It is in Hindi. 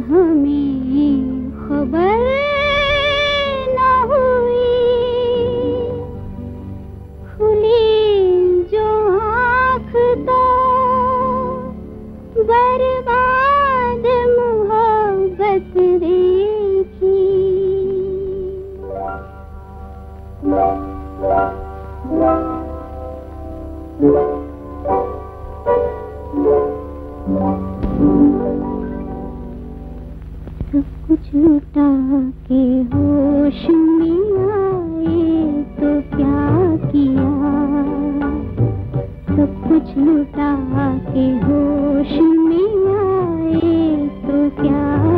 हमें खबर न हुई खुली जो आँख तो बर्बाद मोहब्बत देखी Thank you. लुटा के होश में आए तो क्या किया? सब कुछ लुटा के होश में आए तो क्या